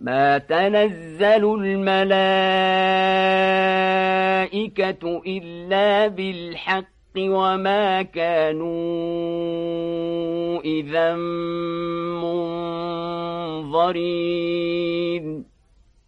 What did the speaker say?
ما تنزل الملائكة إلا بالحق وما كانوا إذا منظرين.